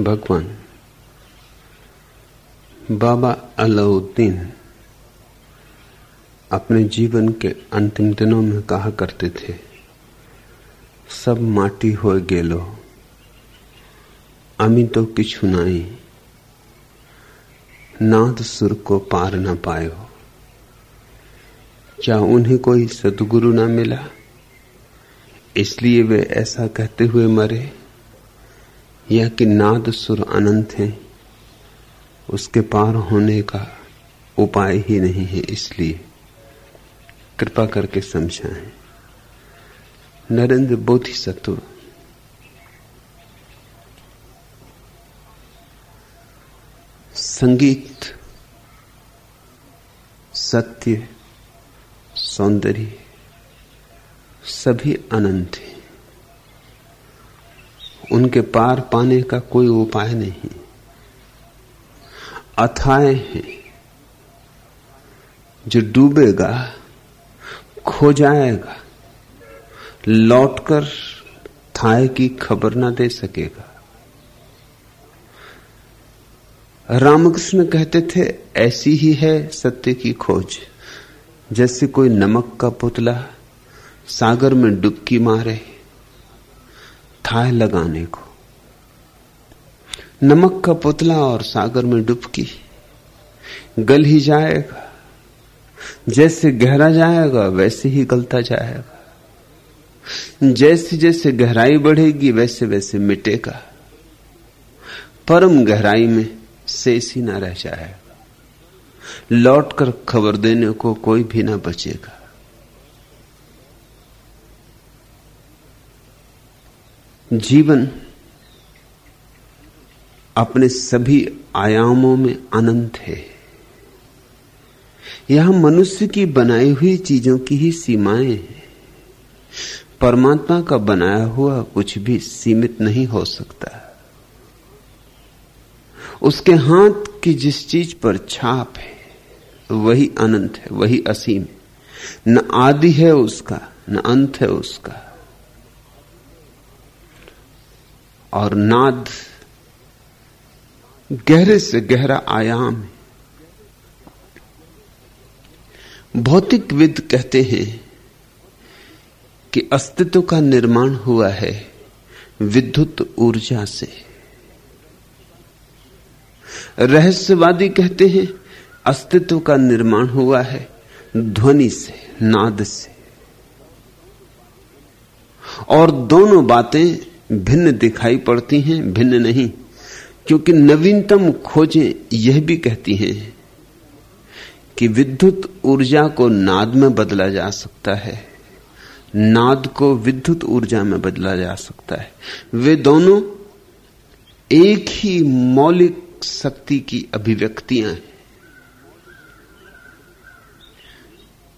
भगवान। बाबा अलाउद्दीन अपने जीवन के अंतिम दिनों में कहा करते थे, सब माटी हो गेलो अमी तो किछु नाई, नाद सुर को पार न पायो। क्या उन्हें कोई सदगुरु ना मिला? इसलिए वे ऐसा कहते हुए मरे। या कि नाद सुर अनंत है। उसके पार होने का उपाय ही नहीं है, इसलिए कृपा करके समझाएँ। नरेंद्र बोधिसत्व। संगीत, सत्य, सौंदर्य, सभी अनंत हैं। उनके पार पाने का कोई उपाय नहीं। अथाए हैं जो डूबेगा, खो जाएगा, लौटकर थाए की खबर ना दे सकेगा। रामकृष्ण कहते थे, ऐसी ही है सत्य की खोज। जैसे कोई नमक का पुतला सागर में डुबकी मारे थाह लगाने को। नमक का पुतला और सागर में डुबकी। गल ही जाएगा। जैसे गहरा जाएगा, वैसे ही गलता जाएगा। जैसे जैसे गहराई बढ़ेगी, वैसे वैसे मिटेगा। परम गहराई में शेष ही ना रह जाएगा। लौटकर खबर देने को कोई भी ना बचेगा। जीवन अपने सभी आयामों में अनंत है। यह मनुष्य की बनाई हुई चीज़ों की ही सीमाएँ हैं। परमात्मा का बनाया हुआ कुछ भी सीमित नहीं हो सकता। उसके हाथ की जिस चीज़ पर छाप है, वही अनंत है, वही असीम है। न आदि है उसका, न अंत है उसका। और नाद गहरे से गहरा आयाम है। भौतिक विद कहते हैं कि अस्तित्व का निर्माण हुआ है विद्युत ऊर्जा से। रहस्यवादी कहते हैं अस्तित्व का निर्माण हुआ है ध्वनि से, नाद से। और दोनों बातें भिन्न दिखाई पड़ती हैं, भिन्न नहीं। क्योंकि नवीनतम खोजें यह भी कहती हैं कि विद्युत ऊर्जा को नाद में बदला जा सकता है। नाद को विद्युत ऊर्जा में बदला जा सकता है। वे दोनों एक ही मौलिक शक्ति की अभिव्यक्तियाँ हैं।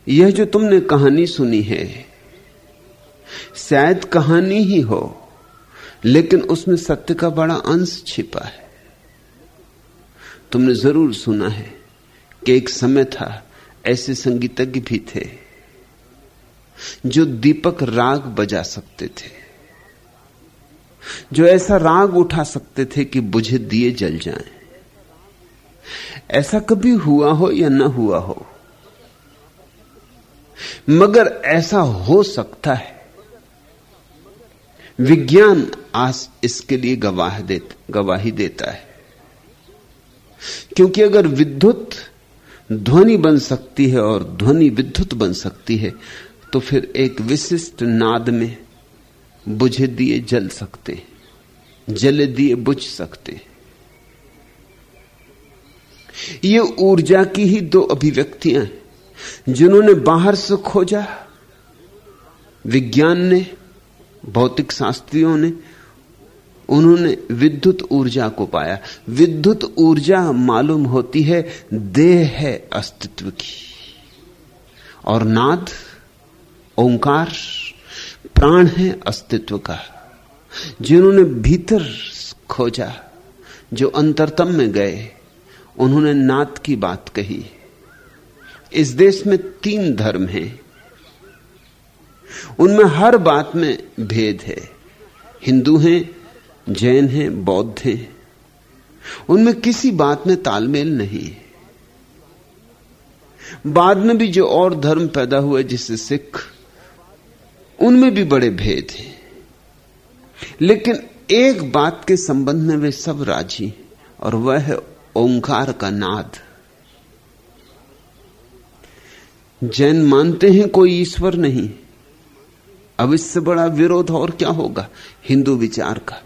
यह जो तुमने कहानी सुनी है, शायद कहानी ही हो लेकिन उसमें सत्य का बड़ा अंश छिपा है तुमने ज़रूर सुना है कि एक समय था, ऐसे संगीतज्ञ भी थे, जो दीपक राग बजा सकते थे, जो ऐसा राग उठा सकते थे कि बुझे दिए जल जाएँ। ऐसा कभी हुआ हो या ना हुआ हो, मगर ऐसा हो सकता है विज्ञान आज इसके लिए गवाह दे गवाही देता है। क्योंकि अगर विद्युत ध्वनि बन सकती है और ध्वनि विद्युत बन सकती है तो फिर एक विशिष्ट नाद में बुझे दिए जल सकते जले दिए बुझ सकते ये ऊर्जा की ही दो अभिव्यक्तियाँ हैं, जिन्होंने बाहर से खोजा। विज्ञान ने भौतिक शास्त्रियों ने, उन्होंने विद्युत ऊर्जा को पाया। विद्युत ऊर्जा मालूम होती है, देह है अस्तित्व की। और नाद, ओंकार, प्राण है अस्तित्व का। जिन्होंने भीतर खोजा, जो अंतरतम में गए, उन्होंने नाद की बात कही। इस देश में तीन धर्म हैं। उनमें हर बात में भेद है। हिंदू हैं, जैन हैं, बौद्ध हैं। उनमें किसी बात में तालमेल नहीं है। बाद में भी जो और धर्म पैदा हुए जिससे सिख, उनमें भी बड़े भेद हैं। लेकिन एक बात के संबंध में वे सब राज़ी और वह है ओंकार का नाद। जैन मानते हैं कोई ईश्वर नहीं। अब इससे बड़ा विरोध और क्या होगा? हिंदू विचार का।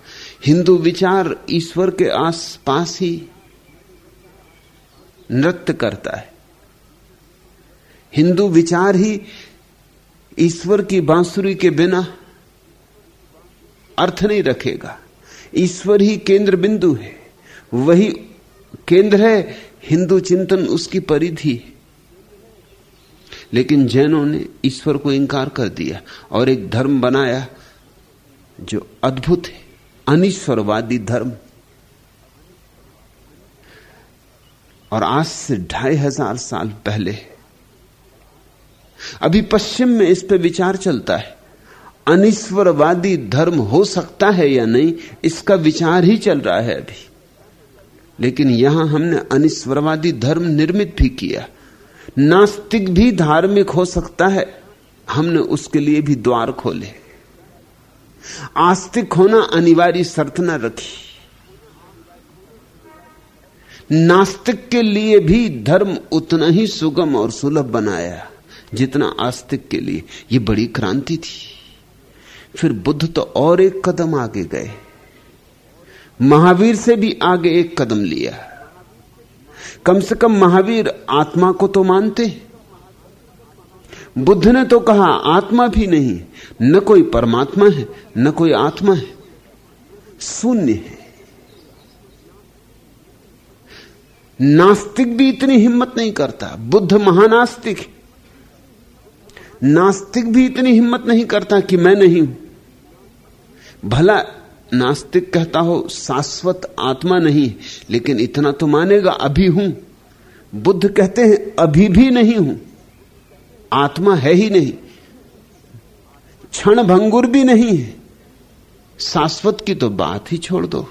हिंदू विचार ईश्वर के आस पास ही नृत्य करता है। हिंदू विचार ही ईश्वर की बांसुरी के बिना अर्थ नहीं रखेगा। ईश्वर ही केंद्र बिंदु है। वही केंद्र है, हिंदू चिंतन उसकी परिधि लेकिन जैनों ने ईश्वर को इंकार कर दिया और एक धर्म बनाया जो अद्भुत है, अनिश्वरवादी धर्म। और आज से ढाई हज़ार साल पहले, अभी पश्चिम में इस पर विचार चलता है, अनिश्वरवादी धर्म हो सकता है या नहीं, इसका विचार ही चल रहा है अभी। लेकिन यहाँ हमने अनिश्वरवादी धर्म निर्मित भी किया। नास्तिक भी धार्मिक हो सकता है। हमने उसके लिए भी द्वार खोले। आस्तिक होना अनिवार्य शर्त न रखी। नास्तिक के लिए भी धर्म उतना ही सुगम और सुलभ बनाया, जितना आस्तिक के लिए। यह बड़ी क्रांति थी। फिर बुद्ध तो और एक कदम आगे गए। महावीर से भी आगे एक कदम लिया। कम से कम महावीर आत्मा को तो मानते बुद्ध ने तो कहा, आत्मा भी नहीं, न कोई परमात्मा है, न कोई आत्मा है। शून्य है। नास्तिक भी इतनी हिम्मत नहीं करता। बुद्ध महानास्तिक नास्तिक भी इतनी हिम्मत नहीं करता कि मैं नहीं हूँ। भला नास्तिक कहता हो, शाश्वत आत्मा नहीं, लेकिन इतना तो मानेगा, अभी हूँ। बुद्ध कहते हैं, अभी भी नहीं हूँ। आत्मा है ही नहीं। क्षण भंगुर भी नहीं है। शाश्वत की तो बात ही छोड़ दो।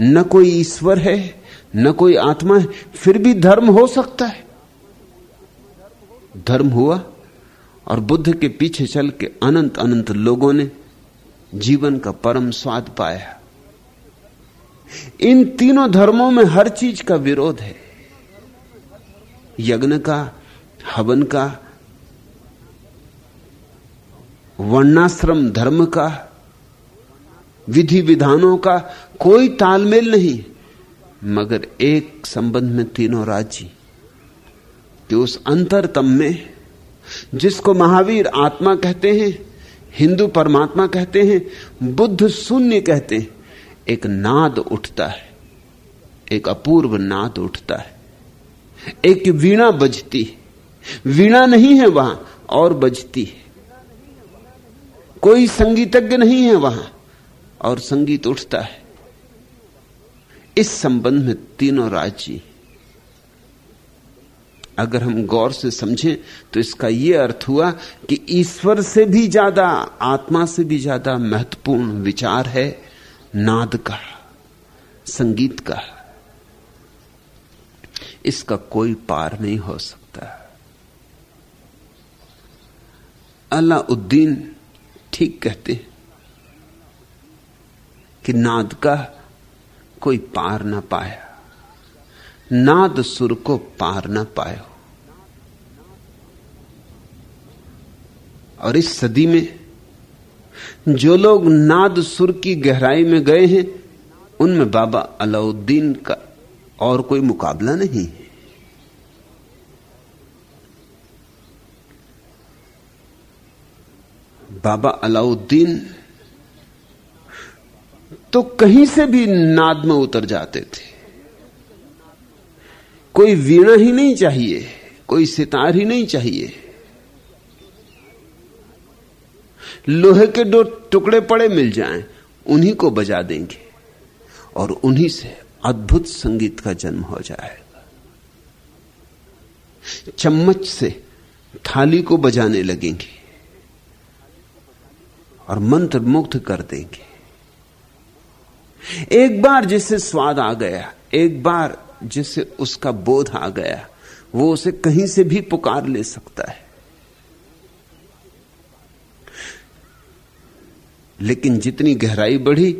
न कोई ईश्वर है, न कोई आत्मा है, फिर भी धर्म हो सकता है। धर्म हुआ, और बुद्ध के पीछे चल के अनंत अनंत लोगों ने जीवन का परम स्वाद पाया। इन तीनों धर्मों में हर चीज़ का विरोध है। यज्ञ का, हवन का, वर्णाश्रम धर्म का, विधि विधानों का कोई तालमेल नहीं, मगर एक संबंध में तीनों राज्य, कि उस अंतरतम में, जिसको महावीर आत्मा कहते हैं हिंदू परमात्मा कहते हैं, बुद्ध शून्य कहते हैं। एक नाद उठता है, एक अपूर्व नाद उठता है। एक वीणा बजती वीणा नहीं है वहाँ, और बजती है। कोई संगीतज्ञ नहीं है वहाँ, और संगीत उठता है। इस संबंध में तीनों राज्य अगर हम गौर से समझें तो इसका यह अर्थ हुआ कि ईश्वर से भी ज़्यादा, आत्मा से भी ज़्यादा महत्वपूर्ण विचार है नाद का, संगीत का। इसका कोई पार नहीं हो सकता। अलाउद्दीन ठीक कहते हैं कि नाद का कोई पार ना पाया, नाद सुर को पार ना पायो। और इस सदी में जो लोग नाद सुर की गहराई में गए हैं, उनमें बाबा अलाउद्दीन का और कोई मुकाबला नहीं है। बाबा अलाउद्दीन तो कहीं से भी नाद में उतर जाते थे। कोई वीणा ही नहीं चाहिए, कोई सितार ही नहीं चाहिए। लोहे के दो टुकड़े पड़े मिल जाएँ, उन्हीं को बजा देंगे। और उन्हीं से अद्भुत संगीत का जन्म हो जाएगा। चम्मच से थाली को बजाने लगेंगे और मंत्र मुग्ध कर देंगे। एक बार जिससे स्वाद आ गया, एक बार जिससे उसका बोध आ गया, वो उसे कहीं से भी पुकार ले सकता है। लेकिन जितनी गहराई बढ़ी,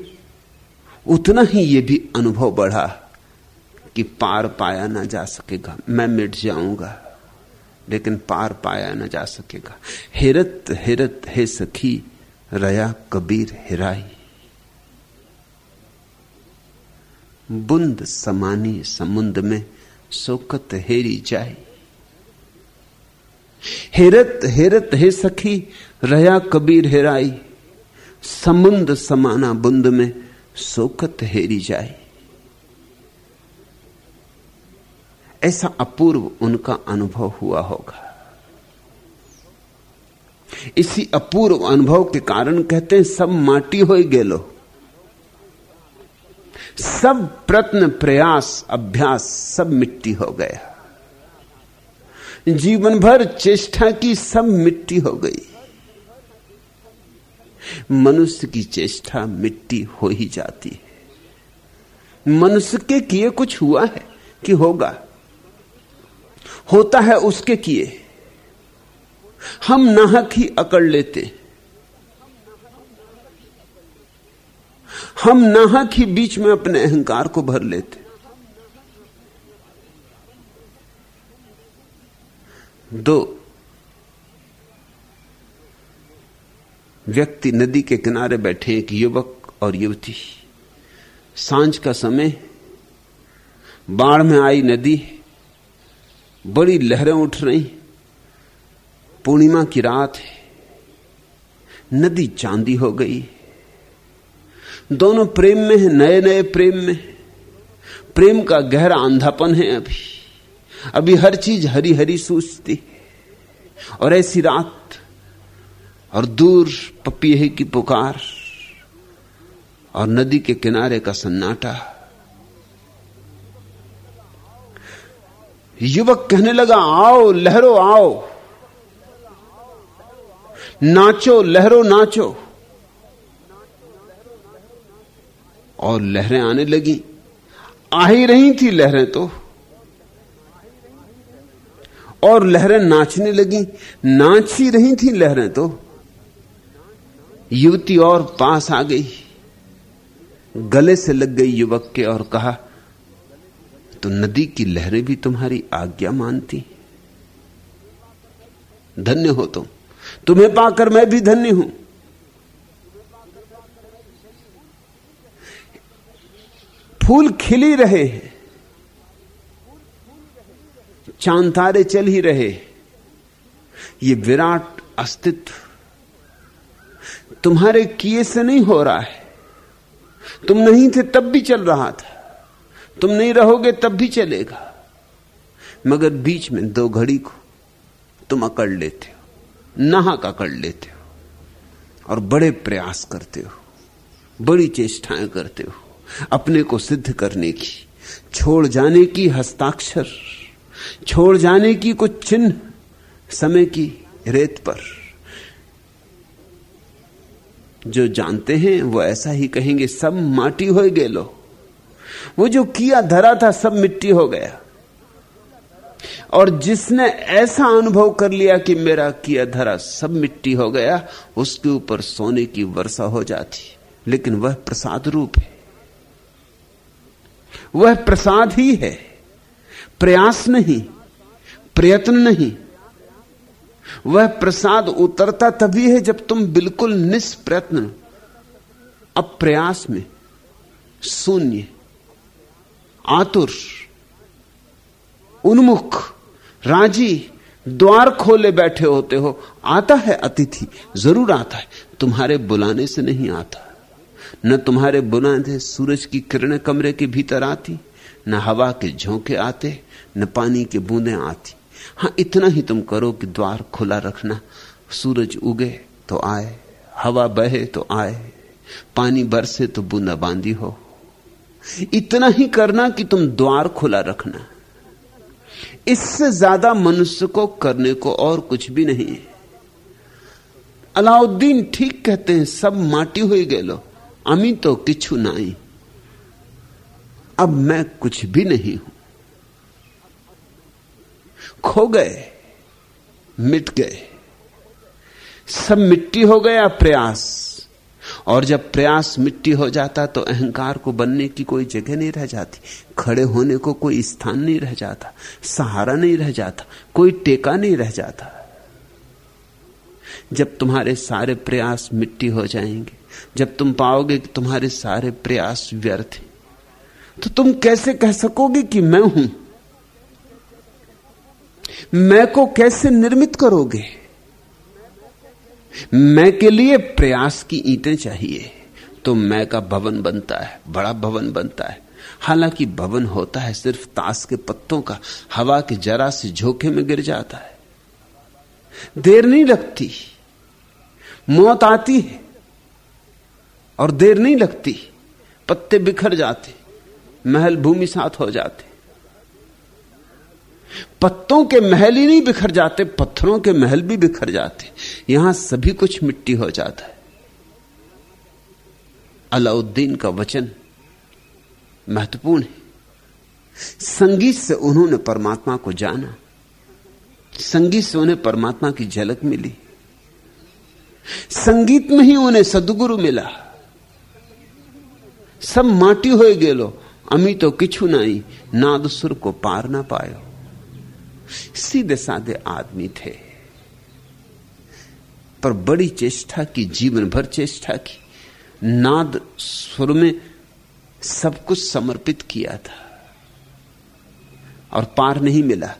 उतना ही यह भी अनुभव बढ़ा कि पार पाया ना जा सकेगा। मैं मिट जाऊँगा, लेकिन पार पाया ना जा सकेगा। हिरत हिरत हे सखी, रया कबीर हिराई। बुंद समानी समुंद में सोकत हेरी जाए हिरत हिरत हे सखी, रया कबीर हिराई। समुंद समाना बुंद में सोकत हेरी जाए। ऐसा अपूर्व उनका अनुभव हुआ होगा। इसी अपूर्व अनुभव के कारण कहते हैं, सब माटी हो गेलो। सब प्रत्न, प्रयास, अभ्यास, सब मिट्टी हो गया। जीवन भर चेष्टा की सब मिट्टी हो गई। मनुष्य की चेष्टा मिट्टी हो ही जाती है। मनुष्य के किए कुछ हुआ है कि होगा? होता है उसके किए। हम नाहक ही अकड़ लेते। हम नाहक ही बीच में अपने अहंकार को भर लेते। दो व्यक्ति नदी के किनारे बैठे एक युवक और युवती। साँझ का समय, बाढ़ में आई नदी, बड़ी लहरें उठ रही, पूर्णिमा की रात है, नदी चांदी हो गई। दोनों प्रेम में है नए नए प्रेम में। प्रेम का गहरा अंधापन है अभी। अभी हर चीज़ हरी हरी सूझती और ऐसी रात और दूर पपीहे की पुकार और नदी के किनारे का सन्नाटा। युवक कहने लगा, आओ, लहरो, आओ। नाचो, लहरो, नाचो। और लहरें आने लगी। आ ही रही थी लहरें तो। और लहरें नाचने लगी। नाच ही रही थी लहरें तो। युवती और पास आ गई। गले से लग गई युवक के और कहा तो नदी की लहरें भी तुम्हारी आज्ञा मानती। धन्य हो तुम। तुम्हें पाकर मैं भी धन्य हूँ। फूल खिली रहे हैं। चाँद तारे चल ही रहे ये विराट अस्तित्व तुम्हारे किए से नहीं हो रहा है। तुम नहीं थे तब भी चल रहा था। तुम नहीं रहोगे तब भी चलेगा। मगर बीच में दो घड़ी को तुम अकड़ लेते हो, नाहक अकड़ लेते हो और बड़े प्रयास करते हो, बड़ी चेष्टाएँ करते हो, अपने को सिद्ध करने की, छोड़ जाने की हस्ताक्षर, छोड़ जाने की कुछ चिन्ह समय की रेत पर। जो जानते हैं, वो ऐसा ही कहेंगे, सब माटी हो गए लो। वो जो किया धरा था, सब मिट्टी हो गया। और जिसने ऐसा अनुभव कर लिया कि मेरा किया धरा सब मिट्टी हो गया, उसके ऊपर सोने की वर्षा हो जाती। लेकिन वह प्रसाद रूप है। वह प्रसाद ही है। प्रयास नहीं, प्रयत्न नहीं। वह प्रसाद उतरता तभी है जब तुम बिल्कुल निष्प्रयत्न, अप्रयास में, शून्य, आतुर, उन्मुख, राज़ी, द्वार खोले बैठे होते हो। आता है अतिथि, ज़रूर आता है। तुम्हारे बुलाने से नहीं आता। न तुम्हारे बुलाने से सूरज की किरणें कमरे के भीतर आती, न हवा के झोंके आते, न पानी के बूंदें आती। हाँ, इतना ही तुम करो कि द्वार खुला रखना। सूरज उगे तो आए, हवा बहे तो आए, पानी बरसे तो बूंदा बांदी हो। इतना ही करना कि तुम द्वार खुला रखना। इससे ज़्यादा मनुष्य को करने को और कुछ भी नहीं है। अलाउद्दीन ठीक कहते हैं, सब माटी हुई गए लो, अमी तो किछु नाई। अब मैं कुछ भी नहीं हूँ। खो गए, मिट गए। सब मिट्टी हो गया प्रयास। और जब प्रयास मिट्टी हो जाता तो अहंकार को बनने की कोई जगह नहीं रह जाती। खड़े होने को कोई स्थान नहीं रह जाता, सहारा नहीं रह जाता, कोई टेका नहीं रह जाता। जब तुम्हारे सारे प्रयास मिट्टी हो जाएँगे, जब तुम पाओगे कि तुम्हारे सारे प्रयास व्यर्थ हैं तो तुम कैसे कह सकोगे कि मैं हूँ? मैं को कैसे निर्मित करोगे? मैं के लिए प्रयास की ईंटें चाहिए। तो मैं का भवन बनता है, बड़ा भवन बनता है। हालाँकि भवन होता है सिर्फ़ ताश के पत्तों का, हवा के जरा से झोंके में गिर जाता है। देर नहीं लगती। मौत आती है और देर नहीं लगती। पत्ते बिखर जाते, महल भूमि साथ हो जाते। पत्तों के महल ही नहीं बिखर जाते, पत्थरों के महल भी बिखर जाते। यहाँ सभी कुछ मिट्टी हो जाता है। अलाउद्दीन का वचन महत्वपूर्ण है। संगीत से उन्होंने परमात्मा को जाना। संगीत से उन्हें परमात्मा की झलक मिली। संगीत में ही उन्हें सदगुरु मिला। सब माटी हो गेलो, अमी तो किछु नहीं नाद सुर को पार ना पायो। सीधे साधे आदमी थे। पर बड़ी चेष्टा की, जीवन भर चेष्टा की, नाद सुर में सब कुछ समर्पित किया था और पार नहीं मिला।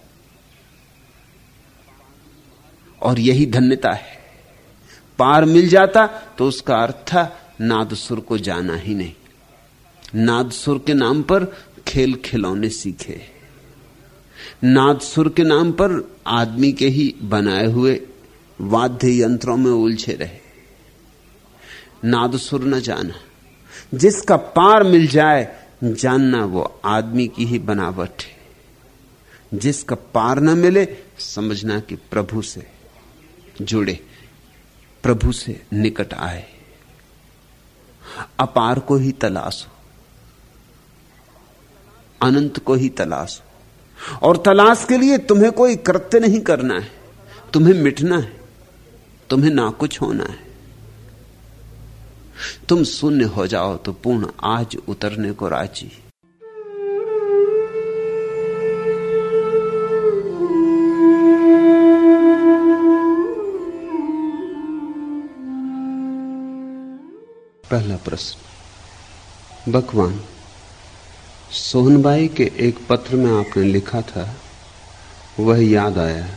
और यही धन्यता है। पार मिल जाता तो उसका अर्थ था, नाद सुर को जाना ही नहीं। नाद सुर के नाम पर खेल खिलौने सीखे। नादसुर के नाम पर आदमी के ही बनाए हुए वाद्य यंत्रों में उलझे रहे। नाद सुर न जाना। जिसका पार मिल जाए, जानना वो आदमी की ही बनावट है। जिसका पार न मिले, समझना कि प्रभु से जुड़े, प्रभु से निकट आए। अपार को ही तलाश हो। अनंत को ही तलाश हो। और तलाश के लिए तुम्हें कोई कृत्य नहीं करना है। तुम्हें मिटना है। तुम्हें ना कुछ होना है। तुम शून्य हो जाओ तो पूर्ण आज उतरने को राज़ी। पहला प्रश्न, भगवान सोहनबाई के एक पत्र में आपने लिखा था, वह याद आया।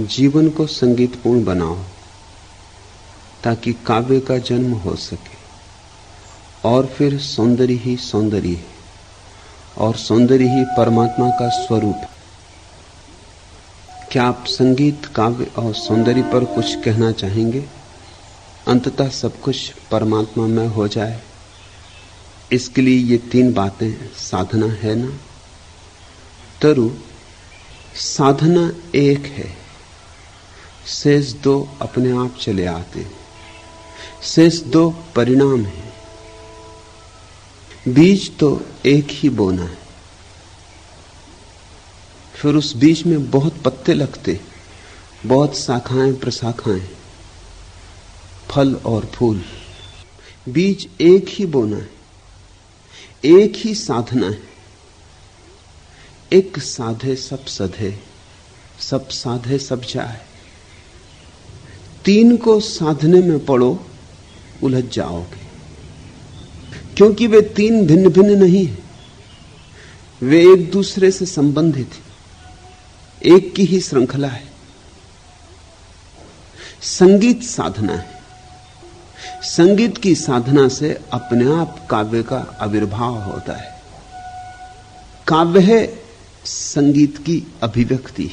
जीवन को संगीतपूर्ण बनाओ, ताकि काव्य का जन्म हो सके, और फिर सौंदर्य ही सौंदर्य है, और सौंदर्य ही परमात्मा का स्वरूप क्या आप संगीत, काव्य और सौंदर्य पर कुछ कहना चाहेंगे? अंततः सब कुछ परमात्मा में हो जाए। इसके लिए ये तीन बातें साधना है ना? तरु, साधना एक है। शेष दो अपने आप चले आते शेष दो परिणाम है। बीज तो एक ही बोना है। फिर उस बीज में बहुत पत्ते लगते बहुत शाखाएँ, प्रशाखाएँ। फल और फूल। बीज एक ही बोना है। एक ही साधना है। एक साधे सब सधे, सब साधे सब जाए। तीन को साधने में पड़ो, उलझ जाओगे। क्योंकि वे तीन भिन्न भिन्न नहीं है। वे एक दूसरे से संबंधित एक की ही श्रृंखला है। संगीत साधना है। संगीत की साधना से अपने आप काव्य का आविर्भाव होता है। काव्य है संगीत की अभिव्यक्ति।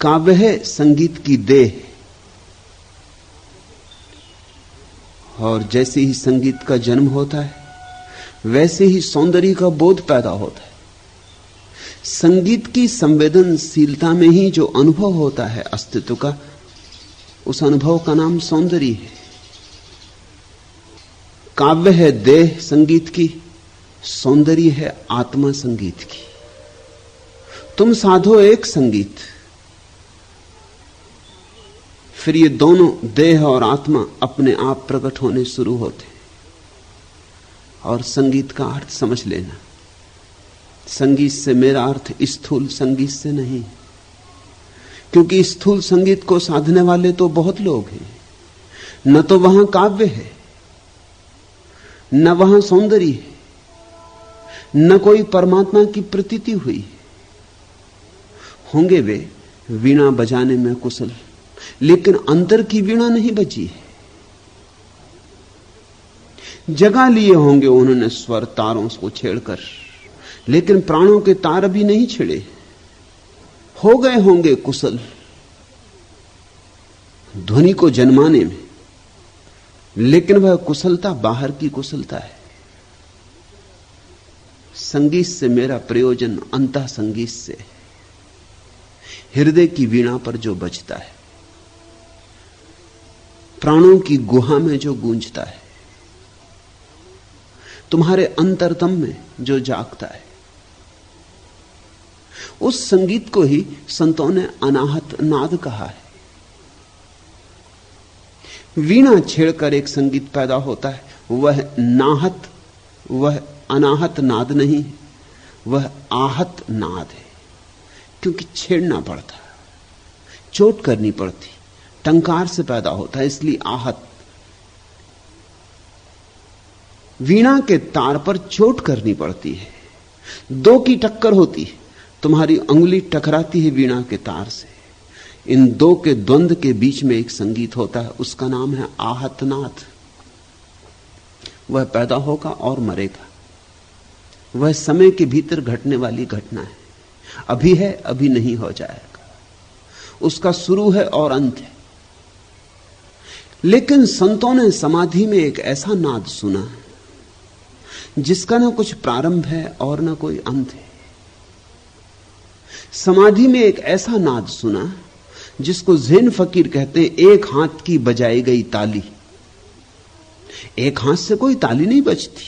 काव्य है संगीत की देह। और जैसे ही संगीत का जन्म होता है, वैसे ही सौंदर्य का बोध पैदा होता है। संगीत की संवेदनशीलता में ही जो अनुभव होता है अस्तित्व का, उस अनुभव का नाम सौंदर्य है। काव्य है देह संगीत की, सौंदर्य है आत्मा संगीत की। तुम साधो एक संगीत। फिर ये दोनों देह और आत्मा अपने आप प्रकट होने शुरू होते और संगीत का अर्थ समझ लेना। संगीत से मेरा अर्थ स्थूल संगीत से नहीं। क्योंकि स्थूल संगीत को साधने वाले तो बहुत लोग हैं। न तो वहाँ काव्य है। न वहाँ सौंदर्य है, न कोई परमात्मा की प्रतीति हुई होंगे वे वीणा बजाने में कुशल, लेकिन अंतर की वीणा नहीं बची है। जगा लिए होंगे उन्होंने स्वर तारों को छेड़कर, लेकिन प्राणों के तार भी नहीं छिड़े। हो गए होंगे कुशल। ध्वनि को जन्माने में लेकिन वह कुशलता बाहर की कुशलता है। संगीत से मेरा प्रयोजन अंत संगीत से हृदय की वीणा पर जो बजता है, प्राणों की गुहा में जो गूंजता है, तुम्हारे अंतरतम में जो जागता है, उस संगीत को ही संतों ने अनाहत नाद कहा है। वीणा छेड़कर एक संगीत पैदा होता है। वह नाहत, वह अनाहत नाद नहीं, वह आहत नाद है। क्योंकि छेड़ना पड़ता, चोट करनी पड़ती, टंकार से पैदा होता है, इसलिए आहत। वीणा के तार पर चोट करनी पड़ती है। दो की टक्कर होती है, तुम्हारी अंगुली टकराती है वीणा के तार से। इन दो के द्वंद के बीच में एक संगीत होता है, उसका नाम है आहतनाथ वह पैदा होगा और मरेगा। वह समय के भीतर घटने वाली घटना है। अभी है, अभी नहीं हो जाएगा। उसका शुरू है और अंत है। लेकिन संतों ने समाधि में एक ऐसा नाद सुना जिसका ना कुछ प्रारंभ है और ना कोई अंत है। समाधि में एक ऐसा नाद सुना जिसको जेन फकीर कहते हैं, एक हाथ की बजाई गई ताली। एक हाथ से कोई ताली नहीं बजती।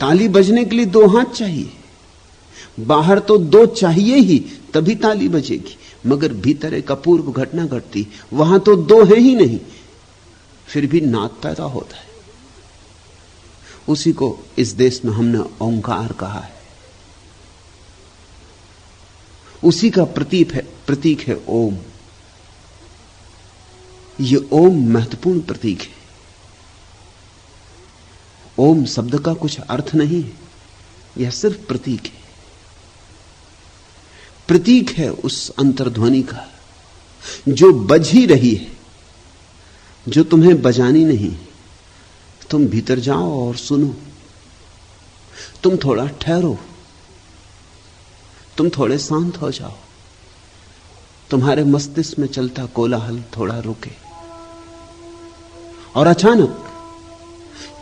ताली बजने के लिए दो हाथ चाहिए। बाहर तो दो चाहिए ही, तभी ताली बजेगी। मगर भीतर एक अपूर्व घटना घटती, वहाँ तो दो है ही नहीं। फिर भी नाद पैदा होता है। उसी को इस देश में हमने ओंकार कहा है। उसी का प्रतीक है प्रतीक है ओम। ये ओम महत्वपूर्ण प्रतीक है। ओम शब्द का कुछ अर्थ नहीं है, यह सिर्फ़ प्रतीक है। प्रतीक है उस अंतर्ध्वनि का, जो बज ही रही है, जो तुम्हें बजानी नहीं। तुम भीतर जाओ और सुनो। तुम थोड़ा ठहरो। तुम थोड़े शांत हो जाओ। तुम्हारे मस्तिष्क में चलता कोलाहल थोड़ा रुके। और अचानक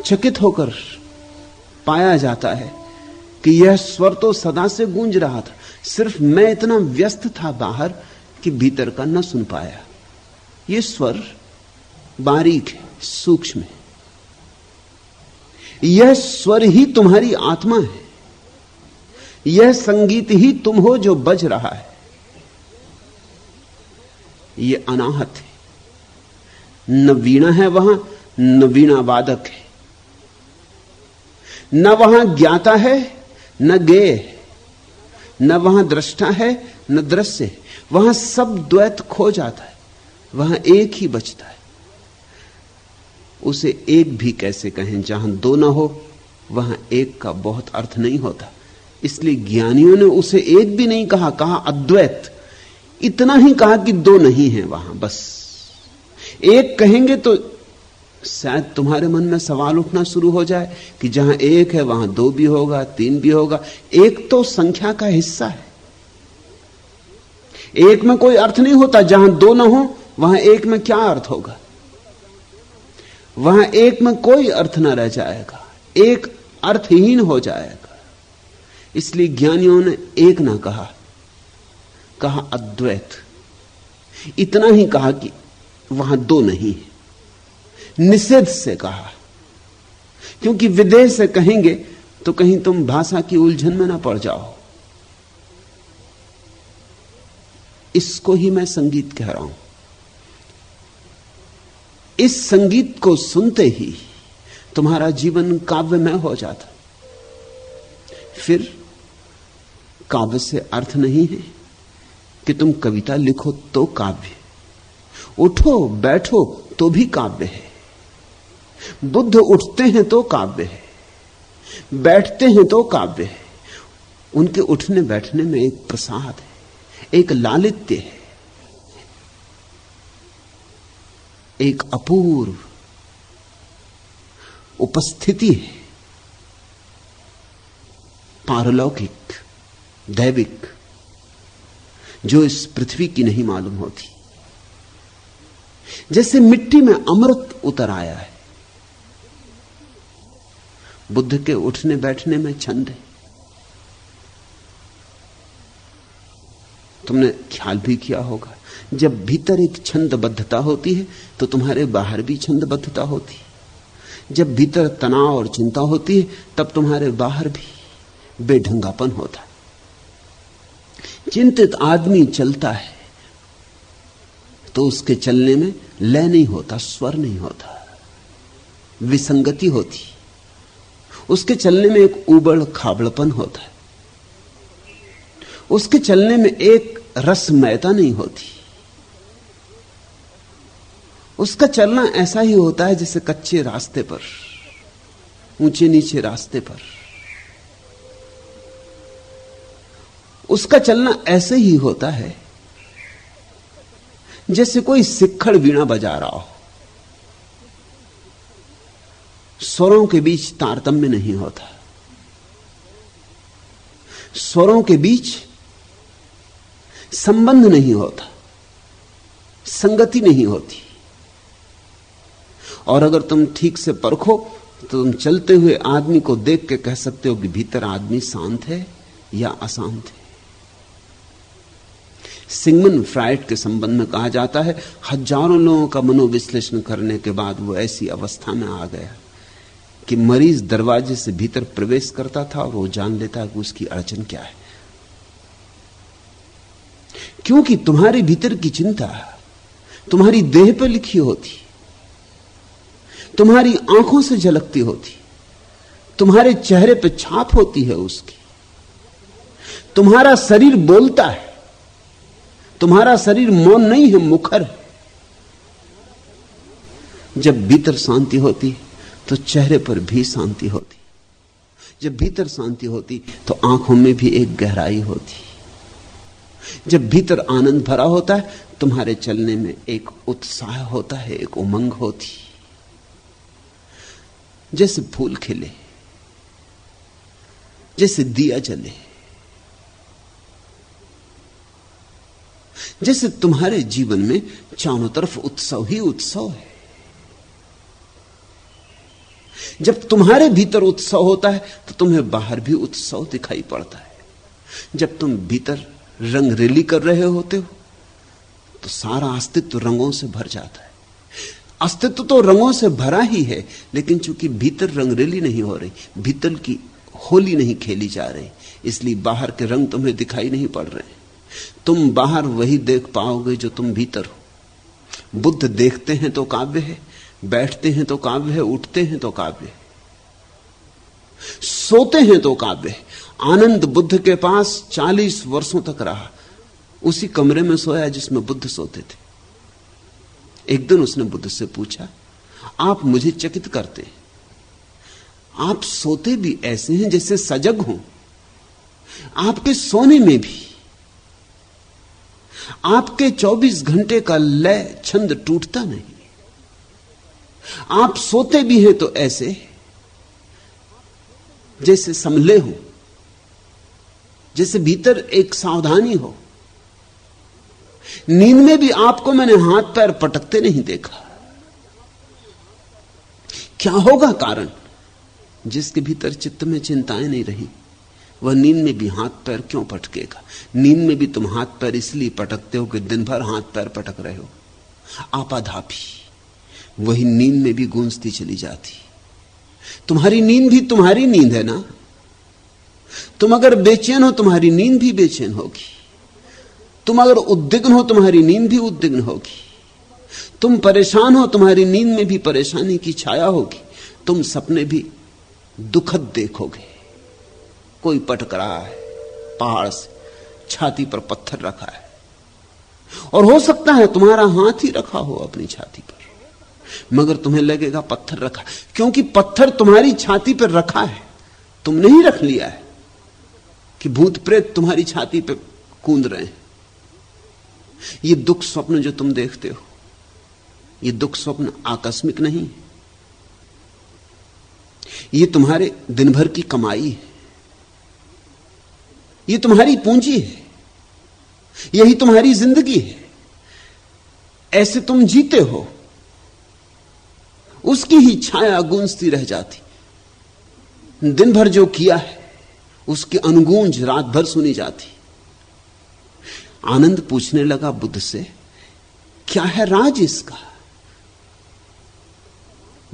चकित होकर पाया जाता है कि यह स्वर तो सदा से गूंज रहा था। सिर्फ़ मैं इतना व्यस्त था बाहर कि भीतर का न सुन पाया। यह स्वर बारीक है, सूक्ष्म है। यह स्वर ही तुम्हारी आत्मा है। यह संगीत ही तुम हो जो बज रहा है। यह अनाहत है। न वीणा है वहाँ, न वीणा वादक है। न वहाँ ज्ञाता है, न गे न वहाँ दृष्टा है, न दृश्य है। वहाँ सब द्वैत खो जाता है। वहाँ एक ही बचता है। उसे एक भी कैसे कहें, जहाँ दो ना हो, वहाँ एक का बहुत अर्थ नहीं होता। इसलिए ज्ञानियों ने उसे एक भी नहीं कहा कहा अद्वैत। इतना ही कहा कि दो नहीं है वहाँ, बस। एक कहेंगे तो शायद तुम्हारे मन में सवाल उठना शुरू हो जाए कि जहाँ एक है, वहाँ दो भी होगा, तीन भी होगा। एक तो संख्या का हिस्सा है। एक में कोई अर्थ नहीं होता, जहाँ दो ना हो, वहाँ एक में क्या अर्थ होगा? वहाँ एक में कोई अर्थ ना रह जाएगा। एक अर्थहीन हो जाएगा। इसलिए ज्ञानियों ने एक ना कहा कहा अद्वैत। इतना ही कहा कि वहाँ दो नहीं है। निषेध से कहा, क्योंकि विदेह से कहेंगे तो कहीं तुम भाषा की उलझन में ना पड़ जाओ। इसको ही मैं संगीत कह रहा हूँ। इस संगीत को सुनते ही तुम्हारा जीवन काव्यमय हो जाता। फिर काव्य से अर्थ नहीं है कि तुम कविता लिखो तो काव्य उठो, बैठो तो भी काव्य है। बुद्ध उठते हैं तो काव्य है। बैठते हैं तो काव्य है। उनके उठने बैठने में एक प्रसाद है, एक लालित्य है, एक अपूर्व उपस्थिति है। पारलौकिक दैविक, जो इस पृथ्वी की नहीं मालूम होती। जैसे मिट्टी में अमृत उतर आया है। बुद्ध के उठने बैठने में छंद है। तुमने ख्याल भी किया होगा, जब भीतर एक छंदबद्धता होती है तो तुम्हारे बाहर भी छंदबद्धता होती है। जब भीतर तनाव और चिंता होती है, तब तुम्हारे बाहर भी बेढंगापन होता है। चिंतित आदमी चलता है तो उसके चलने में लय नहीं होता, स्वर नहीं होता, विसंगति होती। उसके चलने में एक उबड़ खाबड़पन होता है। उसके चलने में एक रसमयता नहीं होती। उसका चलना ऐसा ही होता है जैसे कच्चे रास्ते पर, ऊँचे नीचे रास्ते पर। उसका चलना ऐसे ही होता है जैसे कोई सिक्खड़ वीणा बजा रहा हो। स्वरों के बीच तारतम्य नहीं होता। स्वरों के बीच संबंध नहीं होता। संगति नहीं होती। और अगर तुम ठीक से परखो तो तुम चलते हुए आदमी को देख के कह सकते हो कि भीतर आदमी शांत है या अशांत है। सिंगमन फ्राइड के संबंध में कहा जाता है। हज़ारों लोगों का मनोविश्लेषण करने के बाद वो ऐसी अवस्था में आ गया कि मरीज़ दरवाजे से भीतर प्रवेश करता था और वो जान लेता है कि उसकी अड़चन क्या है। क्योंकि तुम्हारे भीतर की चिंता तुम्हारी देह पर लिखी होती, तुम्हारी आँखों से झलकती होती, तुम्हारे चेहरे पर छाप होती है उसकी। तुम्हारा शरीर बोलता है तुम्हारा शरीर मौन नहीं है, मुखर जब भीतर शांति होती तो चेहरे पर भी शांति होती। जब भीतर शांति होती तो आँखों में भी एक गहराई होती। जब भीतर आनंद भरा होता है तुम्हारे चलने में एक उत्साह होता है, एक उमंग होती। जैसे फूल खिले, जैसे दिया जले जैसे तुम्हारे जीवन में चारों तरफ़ उत्सव ही उत्सव है। जब तुम्हारे भीतर उत्सव होता है तो तुम्हें बाहर भी उत्सव दिखाई पड़ता है। जब तुम भीतर रंग रेली कर रहे होते हो तो सारा अस्तित्व रंगों से भर जाता है। अस्तित्व तो रंगों से भरा ही है, लेकिन चूँकि भीतर रंगरेली नहीं हो रही, भीतर की होली नहीं खेली जा रही, इसलिए बाहर के रंग तुम्हें दिखाई नहीं पड़ रहे। तुम बाहर वही देख पाओगे जो तुम भीतर हो। बुद्ध देखते हैं तो काव्य है, बैठते हैं तो काव्य है, उठते हैं तो काव्य है। सोते हैं तो काव्य है। आनंद बुद्ध के पास चालीस वर्षों तक रहा। उसी कमरे में सोया जिसमें बुद्ध सोते थे। एक दिन उसने बुद्ध से पूछा, आप मुझे चकित करते हैं। आप सोते भी ऐसे हैं जैसे सजग हो। आपके सोने में भी आपके 24 घंटे का लय छंद टूटता नहीं। आप सोते भी हैं तो ऐसे, जैसे समले हो, जैसे भीतर एक सावधानी हो। नींद में भी आपको मैंने हाथ पैर पटकते नहीं देखा। क्या होगा कारण जिसके भीतर चित्त में चिंताएँ नहीं रही? वह नींद में भी हाथ पैर क्यों पटकेगा? नींद में भी तुम हाथ पैर इसलिए पटकते हो कि दिन भर हाथ पैर पटक रहे हो। आपाधापी, वही नींद में भी गूंजती चली जाती। तुम्हारी नींद भी तुम्हारी नींद है ना? तुम अगर बेचैन हो, तुम्हारी नींद भी बेचैन होगी। तुम अगर उद्विग्न हो, तुम्हारी नींद भी उद्विग्न होगी। तुम परेशान हो, तुम्हारी नींद में भी परेशानी की छाया होगी। तुम सपने भी दुखद देखोगे। कोई पटक रहा है, पहाड़ से छाती पर पत्थर रखा है। और हो सकता है तुम्हारा हाथ ही रखा हो अपनी छाती पर, मगर तुम्हें लगेगा पत्थर रखा क्योंकि पत्थर तुम्हारी छाती पर रखा है। तुमने ही रख लिया है कि भूत प्रेत तुम्हारी छाती पर कूद रहे हैं। ये दुख स्वप्न जो तुम देखते हो, ये दुख स्वप्न आकस्मिक नहीं ये तुम्हारे दिन भर की कमाई है। ये तुम्हारी पूंजी है। यही तुम्हारी ज़िंदगी है। ऐसे तुम जीते हो। उसकी ही छाया गूंजती रह जाती। दिन भर जो किया है, उसकी अनुगूंज रात भर सुनी जाती। आनंद पूछने लगा बुद्ध से, क्या है राज इसका?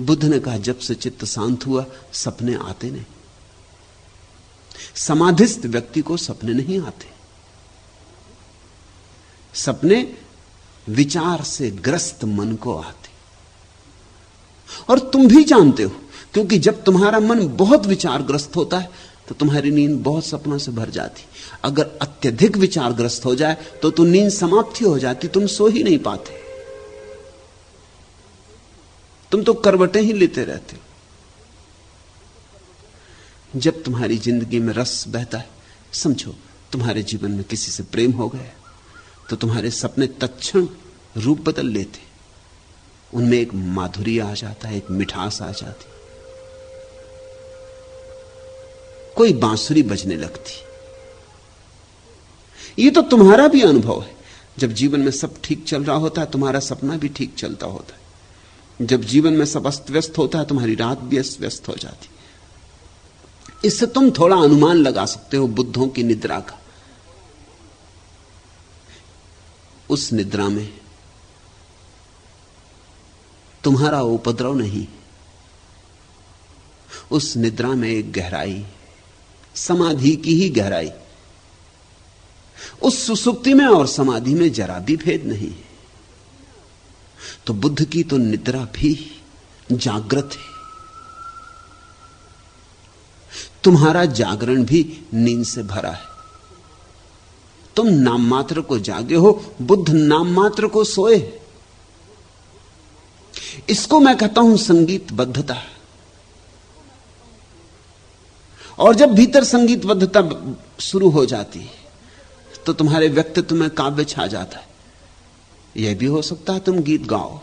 बुद्ध ने कहा, जब से चित्त शांत हुआ, सपने आते नहीं। समाधिस्थ व्यक्ति को सपने नहीं आते। सपने विचार से ग्रस्त मन को आते। और तुम भी जानते हो, क्योंकि जब तुम्हारा मन बहुत विचारग्रस्त होता है तो तुम्हारी नींद बहुत सपनों से भर जाती। अगर अत्यधिक विचारग्रस्त हो जाए तो तुम नींद समाप्ति हो जाती, तुम सो ही नहीं पाते। तुम तो करवटें ही लेते रहते हो। जब तुम्हारी ज़िंदगी में रस बहता है, समझो तुम्हारे जीवन में किसी से प्रेम हो गया तो तुम्हारे सपने तत्क्षण रूप बदल लेते। उनमें एक माधुरी आ जाता है, एक मिठास आ जाती। कोई बांसुरी बजने लगती। ये तो तुम्हारा भी अनुभव है। जब जीवन में सब ठीक चल रहा होता है तुम्हारा सपना भी ठीक चलता होता। है जब जीवन में सब अस्त व्यस्त होता है तुम्हारी रात भी अस्त व्यस्त हो जाती। इससे तुम थोड़ा अनुमान लगा सकते हो बुद्धों की निद्रा का। उस निद्रा में तुम्हारा उपद्रव नहीं। उस निद्रा में एक गहराई, समाधि की ही गहराई। उस सुसुप्ति में और समाधि में जरा भी भेद नहीं। है तो बुद्ध की तो निद्रा भी जागृत है। तुम्हारा जागरण भी नींद से भरा है। तुम नाम मात्र को जागे हो, बुद्ध नाम मात्र को सोए इसको मैं कहता हूँ संगीत बद्धता और जब भीतर संगीतबद्धता शुरू हो जाती है तो तुम्हारे व्यक्तित्व में काव्य छा जाता है। यह भी हो सकता है तुम गीत गाओ,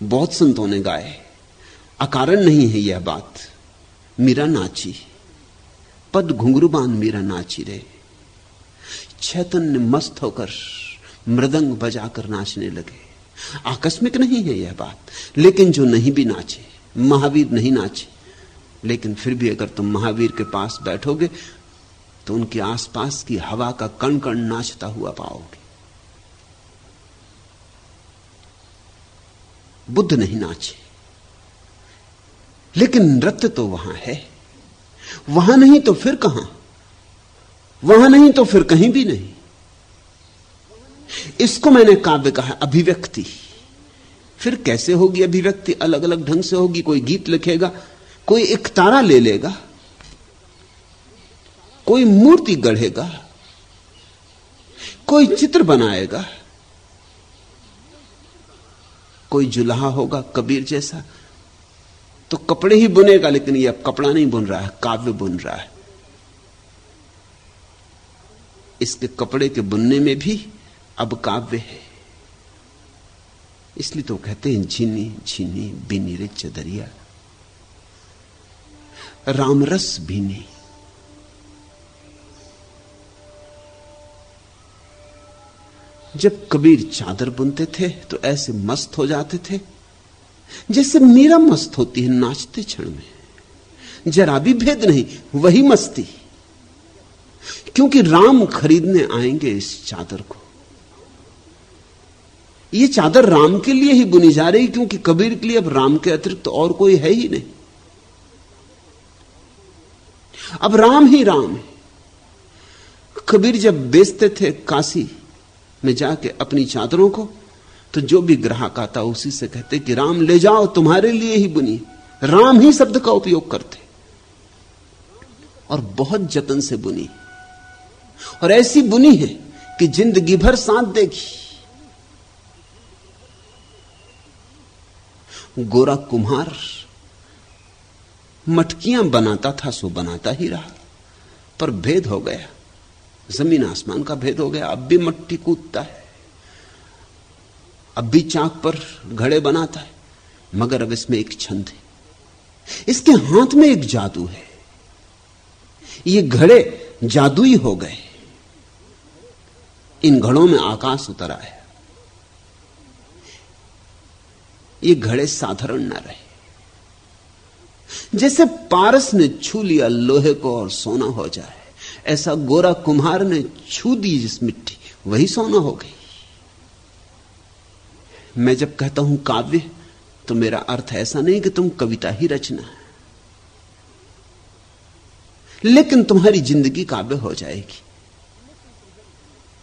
बहुत संतों ने गाए। अकारण नहीं है यह बात। मीरा नाची। पद घुंघरुबान मीरा नाची रहे चैतन्य मस्त होकर मृदंग बजाकर नाचने लगे। आकस्मिक नहीं है यह बात, लेकिन जो नहीं भी नाचे, महावीर नहीं नाचे, लेकिन फिर भी अगर तुम महावीर के पास बैठोगे तो उनके आसपास की हवा का कण कण नाचता हुआ पाओगे। बुद्ध नहीं नाचे, लेकिन नृत्य तो वहाँ है। वहाँ नहीं तो फिर कहाँ? वहाँ नहीं तो फिर कहीं भी नहीं। इसको मैंने काव्य कहा, अभिव्यक्ति। फिर कैसे होगी अभिव्यक्ति? अलग अलग ढंग से होगी, कोई गीत लिखेगा, कोई एक तारा ले लेगा, कोई मूर्ति गढ़ेगा, कोई चित्र बनाएगा, कोई जुल्हा होगा, कबीर जैसा तो कपड़े ही बुनेगा, लेकिन ये अब कपड़ा नहीं बुन रहा है, काव्य बुन रहा है। इसके कपड़े के बुनने में भी अब काव्य है। इसलिए तो कहते हैं, झीनी झीनी, बीनी रे चदरिया। रामरस भीनी। जब कबीर चादर बुनते थे तो ऐसे मस्त हो जाते थे जैसे मीरा मस्त होती है नाचते क्षण में। जरा भी भेद नहीं, वही मस्ती। क्योंकि राम खरीदने आएँगे इस चादर को। ये चादर राम के लिए ही बुनी जा रही, क्योंकि कबीर के लिए अब राम के अतिरिक्त तो और कोई है ही नहीं। अब राम ही राम है। कबीर जब बेचते थे काशी में जाके अपनी चादरों को तो जो भी ग्राहक आता उसी से कहते कि, राम, ले जाओ, तुम्हारे लिए ही बुनी राम ही शब्द का उपयोग करते और बहुत जतन से बुनी और ऐसी बुनी है कि ज़िंदगी भर साथ देगी। गोरा कुम्हार मटकियाँ बनाता था, सो बनाता ही रहा। पर भेद हो गया। ज़मीन आसमान का भेद हो गया। अब भी मट्टी कूदता है। अब भी चाक पर घड़े बनाता है, मगर अब इसमें एक छंद है। इसके हाथ में एक जादू है। ये घड़े जादुई हो गए। इन घड़ों में आकाश उतर आया ये घड़े साधारण न रहे। जैसे पारस ने छू लिया लोहे को और सोना हो जाए, ऐसा गोरा कुम्हार ने छू दी जिस मिट्टी, वही सोना हो गई। मैं जब कहता हूँ काव्य तो मेरा अर्थ ऐसा नहीं कि तुम कविता ही रचना लेकिन तुम्हारी ज़िंदगी काव्य हो जाएगी।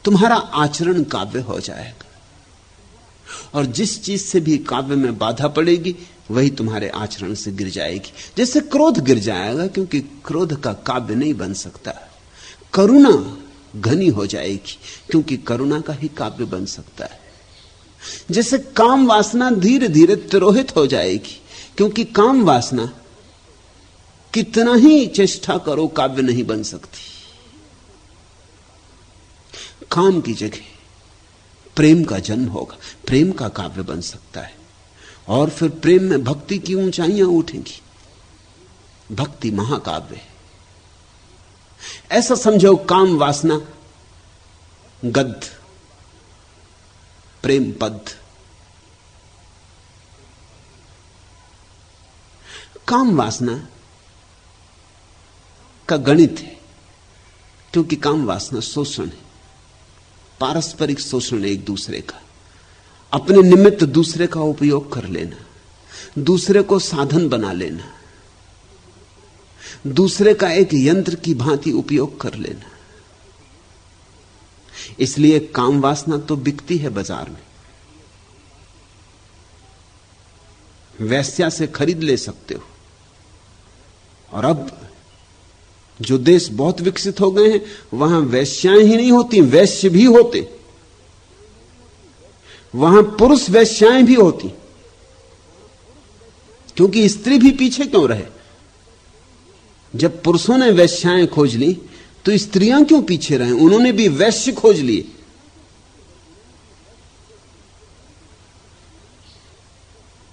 तुम्हारा आचरण काव्य हो जाएगा। और जिस चीज़ से भी काव्य में बाधा पड़ेगी, वही तुम्हारे आचरण से गिर जाएगी। जैसे क्रोध गिर जाएगा, क्योंकि क्रोध का काव्य नहीं बन सकता। करुणा घनी हो जाएगी, क्योंकि करुणा का ही काव्य बन सकता है। जैसे काम वासना धीरे धीरे तिरोहित हो जाएगी। क्योंकि काम वासना कितना ही चेष्टा करो, काव्य नहीं बन सकती। काम की जगह प्रेम का जन्म होगा, प्रेम का काव्य बन सकता है। और फिर प्रेम में भक्ति की ऊंचाइयाँ उठेंगी। भक्ति महाकाव्य है। ऐसा समझो, काम वासना गद्ध प्रेम पद। काम वासना का गणित है, क्योंकि काम वासना शोषण है। पारस्परिक शोषण एक दूसरे का। अपने निमित्त दूसरे का उपयोग कर लेना, दूसरे को साधन बना लेना, दूसरे का एक यंत्र की भांति उपयोग कर लेना। इसलिए काम वासना तो बिकती है बाज़ार में। वैश्या से खरीद ले सकते हो। और अब जो देश बहुत विकसित हो गए हैं, वहाँ वैश्याएँ ही नहीं होती, वैश्य भी होते। वहाँ पुरुष वैश्याएँ भी होती। क्योंकि स्त्री भी पीछे क्यों रहे? जब पुरुषों ने वैश्याएँ खोज ली तो स्त्रियाँ क्यों पीछे रहे? उन्होंने भी वैश्य खोज लिए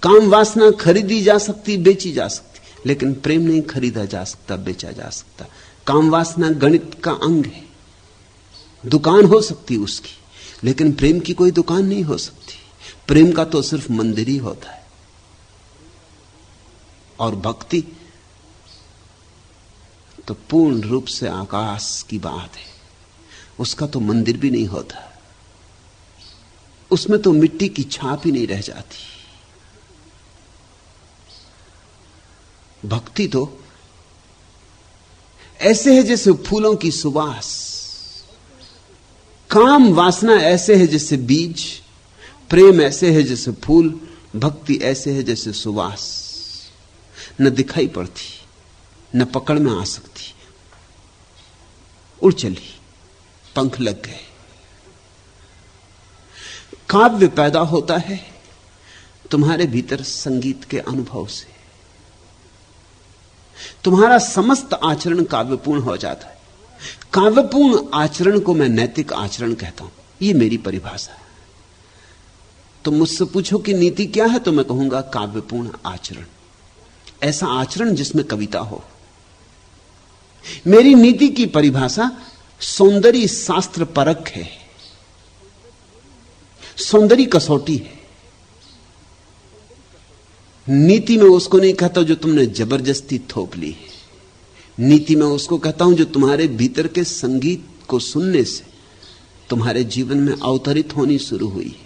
काम वासना खरीदी जा सकती, बेची जा सकती, लेकिन प्रेम नहीं खरीदा जा सकता, बेचा जा सकता। काम वासना गणित का अंग है। दुकान हो सकती उसकी, लेकिन प्रेम की कोई दुकान नहीं हो सकती। प्रेम का तो सिर्फ़ मंदिर ही होता है। और भक्ति तो पूर्ण रूप से आकाश की बात है। उसका तो मंदिर भी नहीं होता। उसमें तो मिट्टी की छाप ही नहीं रह जाती। भक्ति तो ऐसे है जैसे फूलों की सुवास। काम वासना ऐसे है जैसे बीज। प्रेम ऐसे है जैसे फूल। भक्ति ऐसे है जैसे सुवास। न दिखाई पड़ती। न पकड़ में आ सकती। उड़ चली। पंख लग गए। काव्य पैदा होता है तुम्हारे भीतर संगीत के अनुभव से। तुम्हारा समस्त आचरण काव्यपूर्ण हो जाता है। काव्यपूर्ण आचरण को मैं नैतिक आचरण कहता हूँ। यह मेरी परिभाषा है। तुम मुझसे पूछो कि नीति क्या है तो मैं कहूँगा काव्यपूर्ण आचरण। ऐसा आचरण जिसमें कविता हो। मेरी नीति की परिभाषा सौंदर्य शास्त्र परक है। सौंदर्य कसौटी है। नीति में उसको नहीं कहता जो तुमने ज़बरदस्ती थोप ली नीति में उसको कहता हूँ जो तुम्हारे भीतर के संगीत को सुनने से तुम्हारे जीवन में अवतरित होनी शुरू हुई है।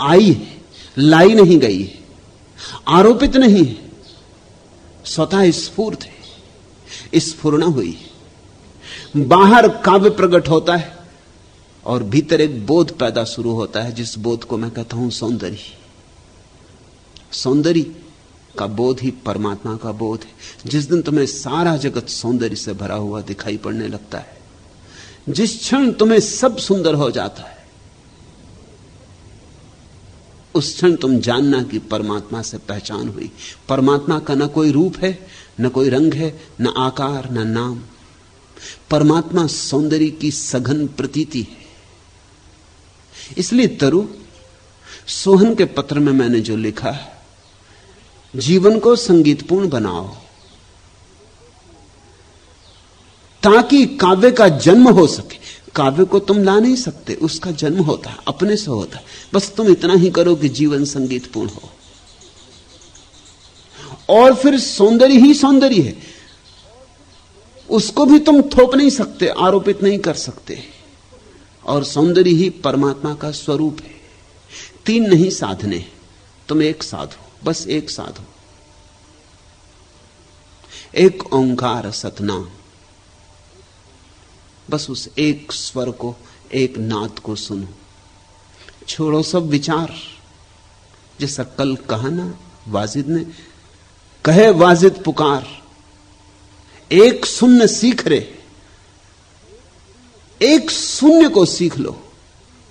आई है, लाई नहीं गई है, आरोपित नहीं है, स्वतः स्फूर्त है। स्फुरना हुई। बाहर काव्य प्रकट होता है और भीतर एक बोध पैदा शुरू होता है, जिस बोध को मैं कहता हूँ सौंदर्य। सौंदर्य का बोध ही परमात्मा का बोध है। जिस दिन तुम्हें सारा जगत सौंदर्य से भरा हुआ दिखाई पड़ने लगता है, जिस क्षण तुम्हें सब सुंदर हो जाता है, उस क्षण तुम जानना कि परमात्मा से पहचान हुई। परमात्मा का ना कोई रूप है न कोई रंग है, न आकार, न नाम। परमात्मा सौंदर्य की सघन प्रतीति है। इसलिए तरु, सोहन के पत्र में मैंने जो लिखा है, जीवन को संगीतपूर्ण बनाओ, ताकि काव्य का जन्म हो सके। काव्य को तुम ला नहीं सकते, उसका जन्म होता है, अपने से होता है। बस तुम इतना ही करो कि जीवन संगीतपूर्ण हो। और फिर सौंदर्य ही सौंदर्य है। उसको भी तुम थोप नहीं सकते, आरोपित नहीं कर सकते। और सौंदर्य ही परमात्मा का स्वरूप है। तीन नहीं साधने तुम एक साधो, बस एक साधो। एक ओंकार सतनाम। बस उस एक स्वर को, एक नाद को सुनो। छोड़ो सब विचार। जैसा कल कहा ना, वाजिद ने कहे वाजिद पुकार, एक शून्य सीख रहे एक शून्य को सीख लो।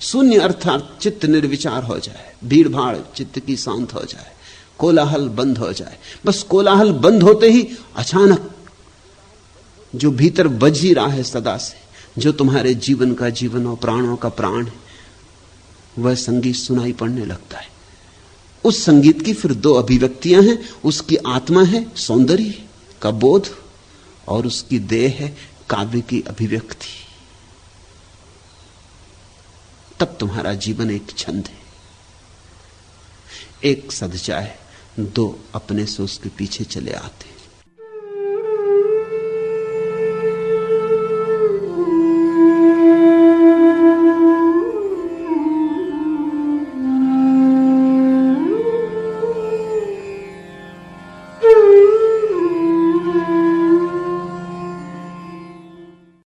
शून्य अर्थात चित्त निर्विचार हो जाए भीड़ भाड़ चित्त की शांत हो जाए, कोलाहल बंद हो जाए। बस कोलाहल बंद होते ही अचानक जो भीतर बज ही रहा है सदा से, जो तुम्हारे जीवन का जीवन और प्राणों का प्राण है, वह संगीत सुनाई पड़ने लगता है। उस संगीत की फिर दो अभिव्यक्तियाँ हैं, उसकी आत्मा है, सौंदर्य का बोध, और उसकी देह है, काव्य की अभिव्यक्ति। तब तुम्हारा जीवन एक छंद है। एक सदचा है, दो अपने से उसके पीछे चले आते